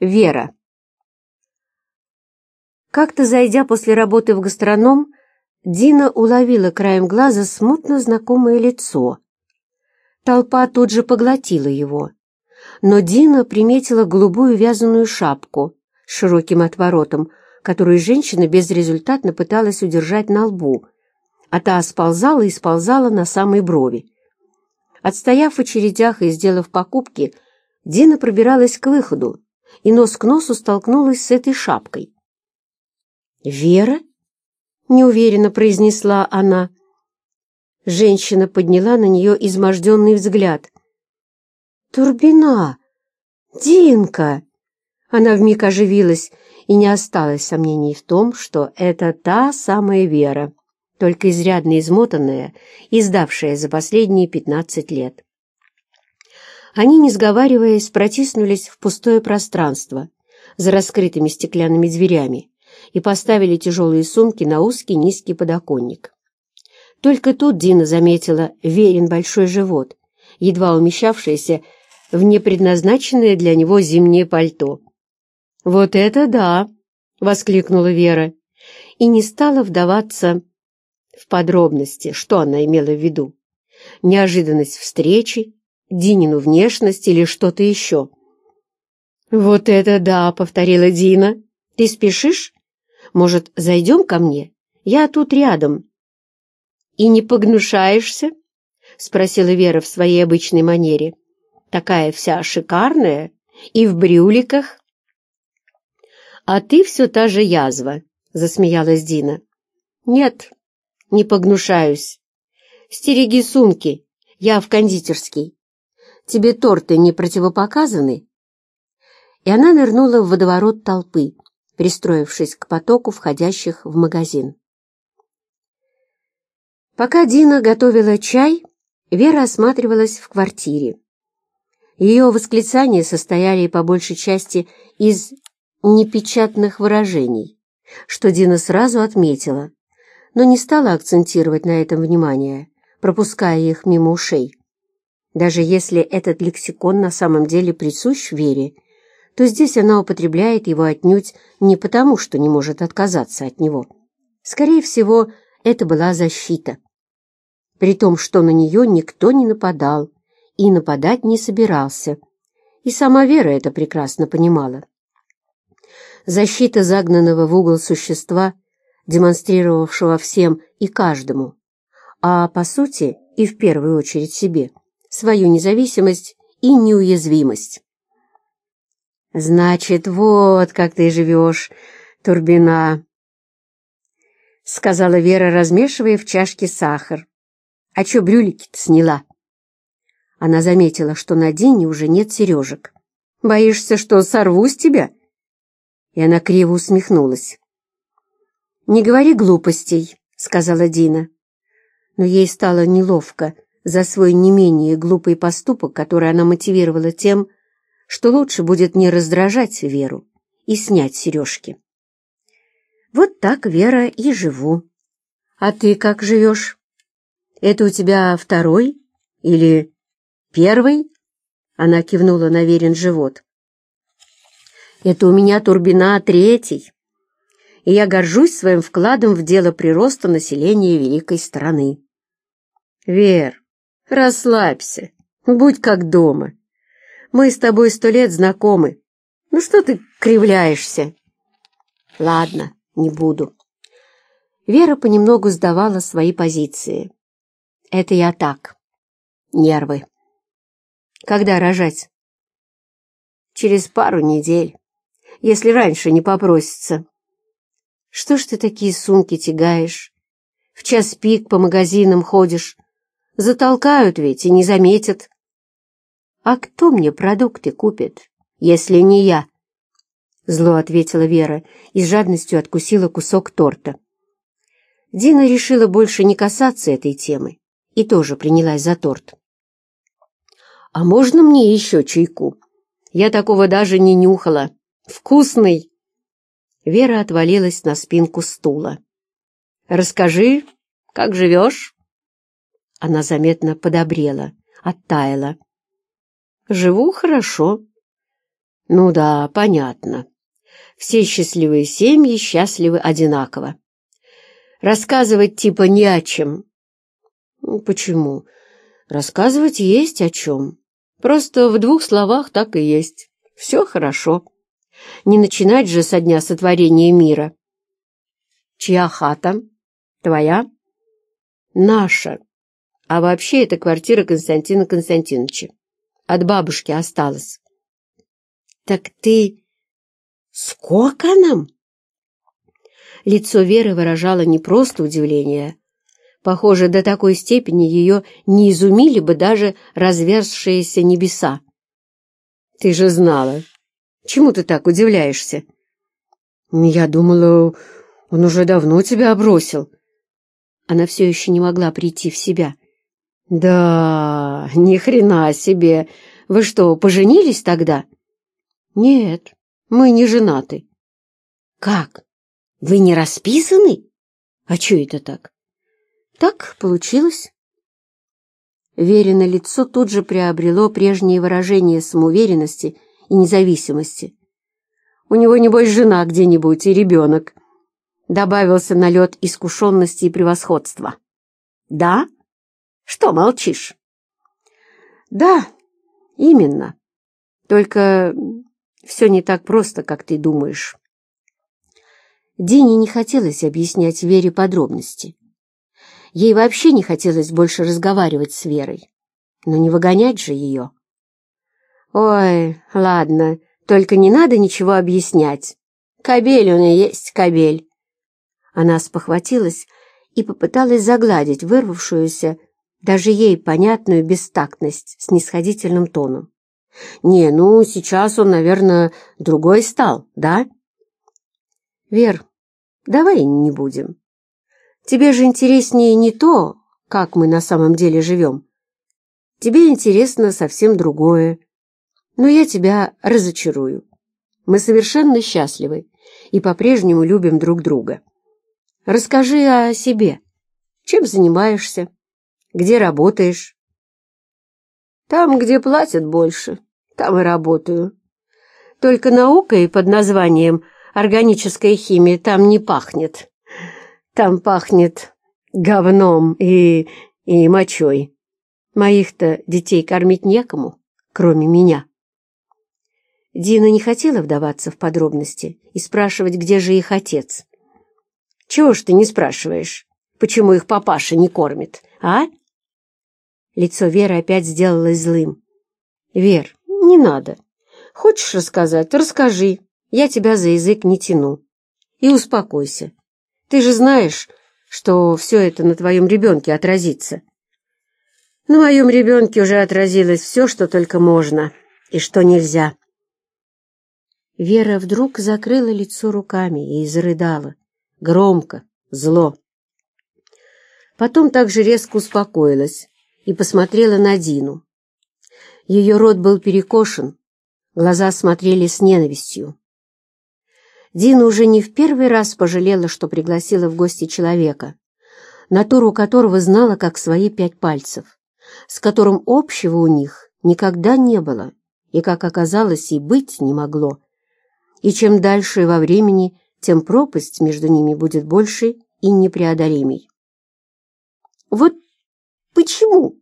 Вера. Как-то зайдя после работы в гастроном, Дина уловила краем глаза смутно знакомое лицо. Толпа тут же поглотила его, но Дина приметила голубую вязаную шапку с широким отворотом, которую женщина безрезультатно пыталась удержать на лбу, а та сползала и сползала на самой брови. Отстояв в очередях и сделав покупки, Дина пробиралась к выходу, и нос к носу столкнулась с этой шапкой. «Вера?» — неуверенно произнесла она. Женщина подняла на нее изможденный взгляд. «Турбина! Динка!» Она вмиг оживилась, и не осталось сомнений в том, что это та самая Вера, только изрядно измотанная и сдавшая за последние пятнадцать лет. Они, не сговариваясь, протиснулись в пустое пространство за раскрытыми стеклянными дверями и поставили тяжелые сумки на узкий низкий подоконник. Только тут Дина заметила верен большой живот, едва умещавшийся в непредназначенное для него зимнее пальто. «Вот это да!» — воскликнула Вера и не стала вдаваться в подробности, что она имела в виду. Неожиданность встречи Динину внешность или что-то еще. «Вот это да!» — повторила Дина. «Ты спешишь? Может, зайдем ко мне? Я тут рядом». «И не погнушаешься?» — спросила Вера в своей обычной манере. «Такая вся шикарная и в брюликах». «А ты все та же язва», — засмеялась Дина. «Нет, не погнушаюсь. Стереги сумки, я в кондитерский. Тебе торты не противопоказаны?» И она нырнула в водоворот толпы, пристроившись к потоку входящих в магазин. Пока Дина готовила чай, Вера осматривалась в квартире. Ее восклицания состояли по большей части из непечатных выражений, что Дина сразу отметила, но не стала акцентировать на этом внимание, пропуская их мимо ушей. Даже если этот лексикон на самом деле присущ Вере, то здесь она употребляет его отнюдь не потому, что не может отказаться от него. Скорее всего, это была защита. При том, что на нее никто не нападал и нападать не собирался. И сама Вера это прекрасно понимала. Защита загнанного в угол существа, демонстрировавшего всем и каждому, а, по сути, и в первую очередь себе – свою независимость и неуязвимость. «Значит, вот как ты живешь, Турбина», — сказала Вера, размешивая в чашке сахар. «А чё брюлики-то сняла?» Она заметила, что на Дине уже нет сережек. «Боишься, что сорву с тебя?» И она криво усмехнулась. «Не говори глупостей», — сказала Дина. Но ей стало неловко, за свой не менее глупый поступок, который она мотивировала тем, что лучше будет не раздражать Веру и снять сережки. Вот так, Вера, и живу. А ты как живешь? Это у тебя второй или первый? Она кивнула на Верин живот. Это у меня Турбина третий, и я горжусь своим вкладом в дело прироста населения великой страны. Вер, Расслабься, будь как дома. Мы с тобой сто лет знакомы. Ну что ты кривляешься? Ладно, не буду. Вера понемногу сдавала свои позиции. Это я так. Нервы. Когда рожать? Через пару недель, если раньше не попросится. Что ж ты такие сумки тягаешь? В час пик по магазинам ходишь, Затолкают ведь и не заметят. А кто мне продукты купит, если не я? Зло ответила Вера и с жадностью откусила кусок торта. Дина решила больше не касаться этой темы и тоже принялась за торт. «А можно мне еще чайку? Я такого даже не нюхала. Вкусный!» Вера отвалилась на спинку стула. «Расскажи, как живешь?» Она заметно подобрела, оттаяла. «Живу хорошо. Ну да, понятно. Все счастливые семьи счастливы одинаково. Рассказывать типа не о чем. Ну, почему? Рассказывать есть о чем. Просто в двух словах так и есть. Все хорошо. Не начинать же со дня сотворения мира. Чья хата? Твоя? Наша. А вообще это квартира Константина Константиновича. От бабушки осталось. Так ты с коконом? Лицо Веры выражало не просто удивление. Похоже, до такой степени ее не изумили бы даже разверзшиеся небеса. «Ты же знала. Чему ты так удивляешься?» «Я думала, он уже давно тебя бросил». Она все еще не могла прийти в себя. «Да, ни хрена себе! Вы что, поженились тогда?» «Нет, мы не женаты». «Как? Вы не расписаны? А что это так?» «Так получилось». Верено лицо тут же приобрело прежнее выражение самоуверенности и независимости. «У него, небось, жена где-нибудь и ребенок». Добавился налет искушенности и превосходства. «Да? Что молчишь?» «Да, именно. Только все не так просто, как ты думаешь». Дине не хотелось объяснять Вере подробности. Ей вообще не хотелось больше разговаривать с Верой. Но не выгонять же ее. «Ой, ладно, только не надо ничего объяснять. Кобель он и есть кобель». Она спохватилась и попыталась загладить вырвавшуюся, даже ей понятную бестактность с нисходительным тоном. «Не, ну, сейчас он, наверное, другой стал, да?» «Вер, давай не будем. Тебе же интереснее не то, как мы на самом деле живем. Тебе интересно совсем другое. Но я тебя разочарую. Мы совершенно счастливы и по-прежнему любим друг друга. Расскажи о себе. Чем занимаешься? Где работаешь? Там, где платят больше, там и работаю. Только наукой под названием «органическая химия» там не пахнет. Там пахнет говном и... и мочой. Моих-то детей кормить некому, кроме меня. Дина не хотела вдаваться в подробности и спрашивать, где же их отец. «Чего ж ты не спрашиваешь, почему их папаша не кормит, а?» Лицо Веры опять сделалось злым. «Вер, не надо. Хочешь рассказать, расскажи. Я тебя за язык не тяну. И успокойся. Ты же знаешь, что все это на твоем ребенке отразится. На моем ребенке уже отразилось все, что только можно и что нельзя. Вера вдруг закрыла лицо руками и зарыдала, громко, зло. Потом также резко успокоилась и посмотрела на Дину. Ее рот был перекошен, глаза смотрели с ненавистью. Дина уже не в первый раз пожалела, что пригласила в гости человека, натуру которого знала как свои пять пальцев, с которым общего у них никогда не было и, как оказалось, и быть не могло. И чем дальше во времени, тем пропасть между ними будет больше и непреодолимей. «Вот почему?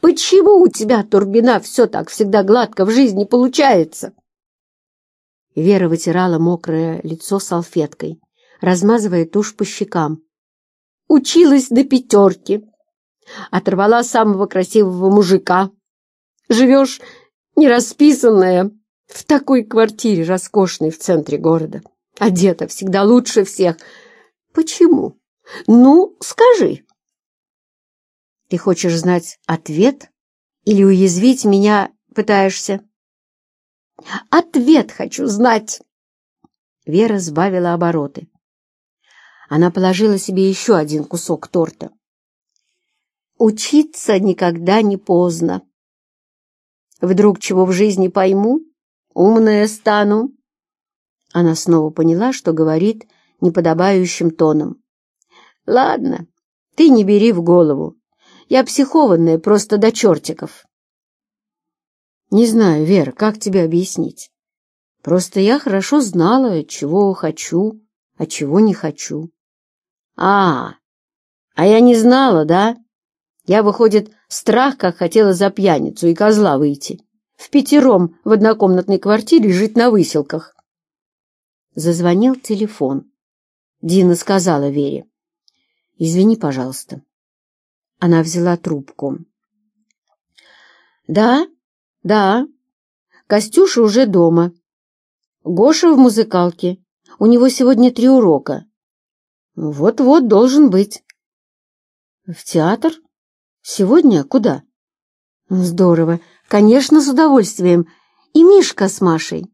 Почему у тебя, Турбина, все так всегда гладко в жизни получается?» Вера вытирала мокрое лицо салфеткой, размазывая тушь по щекам. «Училась на пятерке. Оторвала самого красивого мужика. Живешь нерасписанная в такой квартире роскошной в центре города. Одета всегда лучше всех. Почему? Ну, скажи». «Ты хочешь знать ответ или уязвить меня пытаешься?» Ответ хочу знать!» Вера сбавила обороты. Она положила себе еще один кусок торта. «Учиться никогда не поздно. Вдруг чего в жизни пойму, умная стану». Она снова поняла, что говорит неподобающим тоном. «Ладно, ты не бери в голову. Я психованная просто до чертиков». Не знаю, Вера, как тебе объяснить. Просто я хорошо знала, чего хочу, а чего не хочу. А, а я не знала, да? Я, выходит, страх, как хотела за пьяницу и козла выйти. В пятером в однокомнатной квартире жить на выселках. Зазвонил телефон. Дина сказала Вере. «Извини, пожалуйста». Она взяла трубку. «Да, да. Костюша уже дома. Гоша в музыкалке. У него сегодня три урока. Вот-вот должен быть. В театр? Сегодня? Куда? Здорово. Конечно, с удовольствием. И Мишка с Машей.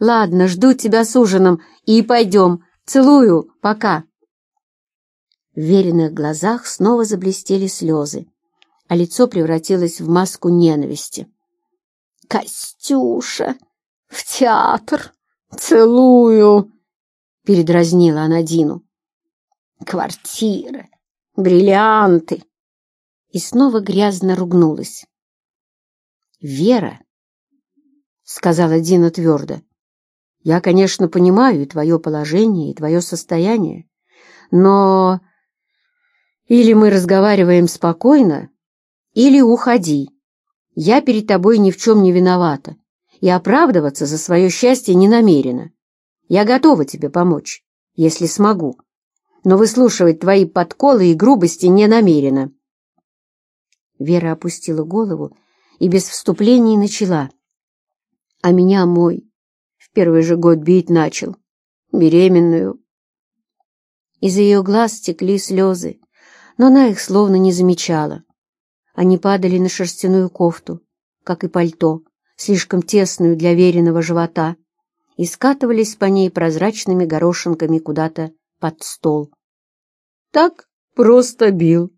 Ладно, жду тебя с ужином и пойдем. Целую. Пока. В веренных глазах снова заблестели слезы, а лицо превратилось в маску ненависти. «Костюша! В театр!» «Целую!» — передразнила она Дину. «Квартира, бриллианты!» И снова грязно ругнулась. «Вера!» — сказала Дина твердо. «Я, конечно, понимаю и твое положение, и твое состояние, но или мы разговариваем спокойно, или уходи. Я перед тобой ни в чем не виновата и оправдываться за свое счастье не намерена. Я готова тебе помочь, если смогу, но выслушивать твои подколы и грубости не намерена. Вера опустила голову и без вступлений начала. А меня мой в первый же год бить начал, беременную. Из ее глаз текли слезы, но она их словно не замечала. Они падали на шерстяную кофту, как и пальто, слишком тесную для веренного живота, и скатывались по ней прозрачными горошинками куда-то под стол. Так просто бил.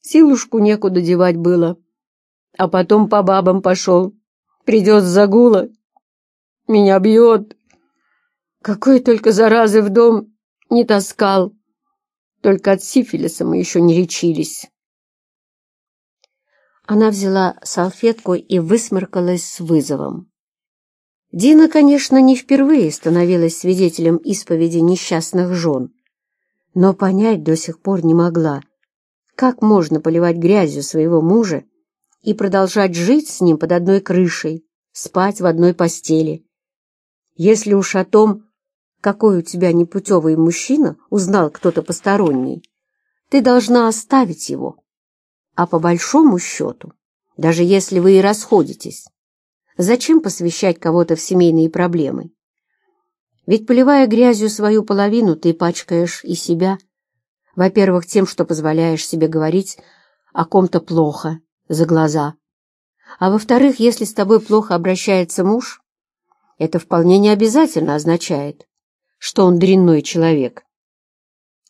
Силушку некуда девать было. А потом по бабам пошел. Придет загула. Меня бьет. Какой только заразы в дом не таскал. Только от сифилиса мы еще не лечились. Она взяла салфетку и высморкалась с вызовом. Дина, конечно, не впервые становилась свидетелем исповеди несчастных жен, но понять до сих пор не могла, как можно поливать грязью своего мужа и продолжать жить с ним под одной крышей, спать в одной постели. Если уж о том, какой у тебя непутевый мужчина, узнал кто-то посторонний, ты должна оставить его а по большому счету, даже если вы и расходитесь, зачем посвящать кого-то в семейные проблемы? Ведь, поливая грязью свою половину, ты пачкаешь и себя. Во-первых, тем, что позволяешь себе говорить о ком-то плохо, за глаза. А во-вторых, если с тобой плохо обращается муж, это вполне не обязательно означает, что он дрянной человек.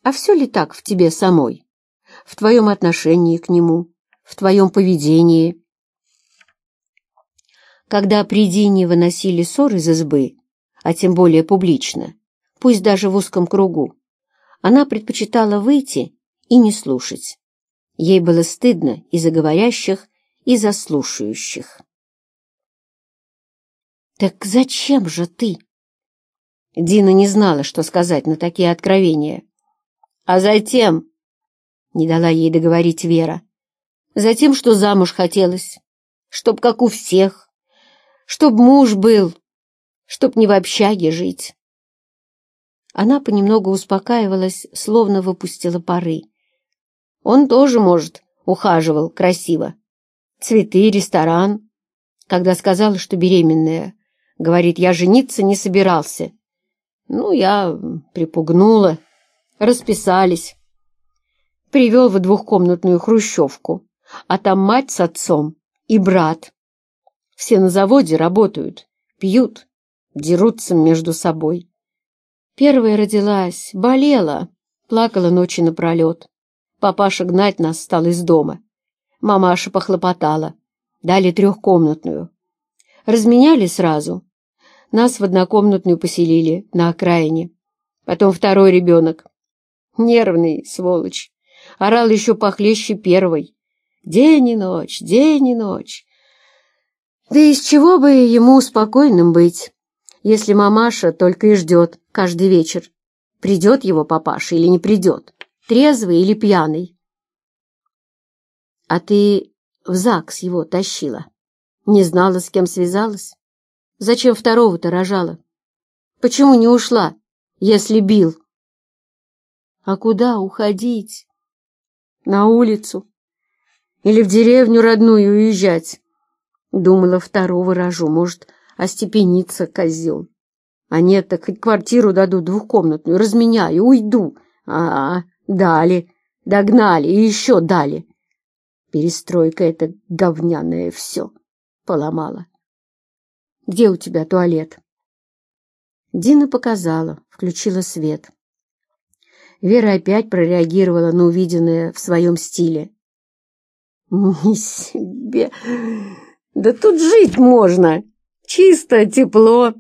А все ли так в тебе самой? в твоем отношении к нему, в твоем поведении. Когда при Дине выносили ссор из избы, а тем более публично, пусть даже в узком кругу, она предпочитала выйти и не слушать. Ей было стыдно и за говорящих, и за слушающих. «Так зачем же ты?» Дина не знала, что сказать на такие откровения. «А затем, не дала ей договорить Вера. Затем, что замуж хотелось, чтоб как у всех, чтоб муж был, чтоб не в общаге жить. Она понемногу успокаивалась, словно выпустила пары. Он тоже, может, ухаживал красиво. Цветы, ресторан. Когда сказала, что беременная, говорит, я жениться не собирался. Ну, я припугнула. Расписались привел в двухкомнатную хрущевку, а там мать с отцом и брат. Все на заводе работают, пьют, дерутся между собой. Первая родилась, болела, плакала ночи напролет. Папаша гнать нас стал из дома. Мамаша похлопотала, дали трехкомнатную. Разменяли сразу. Нас в однокомнатную поселили на окраине. Потом второй ребенок. Нервный, сволочь орал еще похлеще первой. День и ночь, день и ночь. Да из чего бы ему спокойным быть? если мамаша только и ждет каждый вечер, придет его папаша или не придет, трезвый или пьяный. А ты в ЗАГС его тащила. Не знала, с кем связалась. Зачем второго-то рожала? Почему не ушла, если бил? А куда уходить? На улицу? Или в деревню родную уезжать? Думала, второго рожу, может, остепениться козел. А нет, так хоть квартиру дадут двухкомнатную, разменяю, уйду. А, -а дали, догнали и еще дали. Перестройка эта говняная все поломала. Где у тебя туалет? Дина показала, включила свет. Вера опять прореагировала на увиденное в своем стиле. «Не себе! Да тут жить можно! Чисто, тепло!»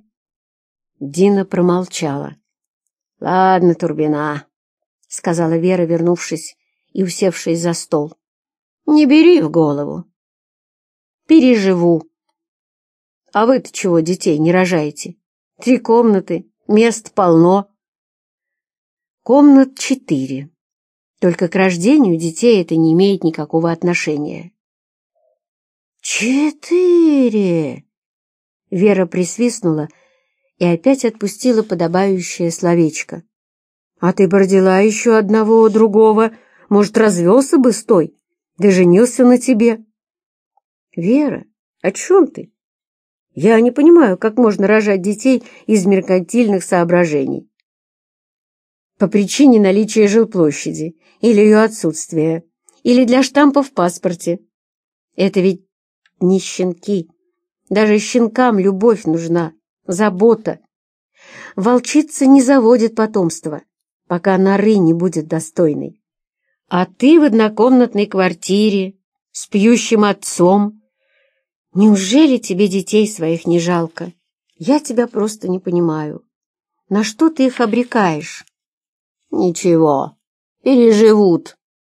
Дина промолчала. «Ладно, Турбина», — сказала Вера, вернувшись и усевшись за стол. «Не бери в голову. Переживу. А вы-то чего детей не рожаете? Три комнаты, мест полно». Комнат четыре. Только к рождению детей это не имеет никакого отношения. «Четыре!» Вера присвистнула и опять отпустила подобающее словечко. «А ты бордила еще одного другого, может, развелся бы с той, да женился на тебе?» «Вера, о чем ты? Я не понимаю, как можно рожать детей из меркантильных соображений по причине наличия жилплощади или ее отсутствия, или для штампа в паспорте. Это ведь не щенки. Даже щенкам любовь нужна, забота. Волчица не заводит потомство, пока норы не будет достойной. А ты в однокомнатной квартире с пьющим отцом. Неужели тебе детей своих не жалко? Я тебя просто не понимаю. На что ты их обрекаешь? Ничего, переживут.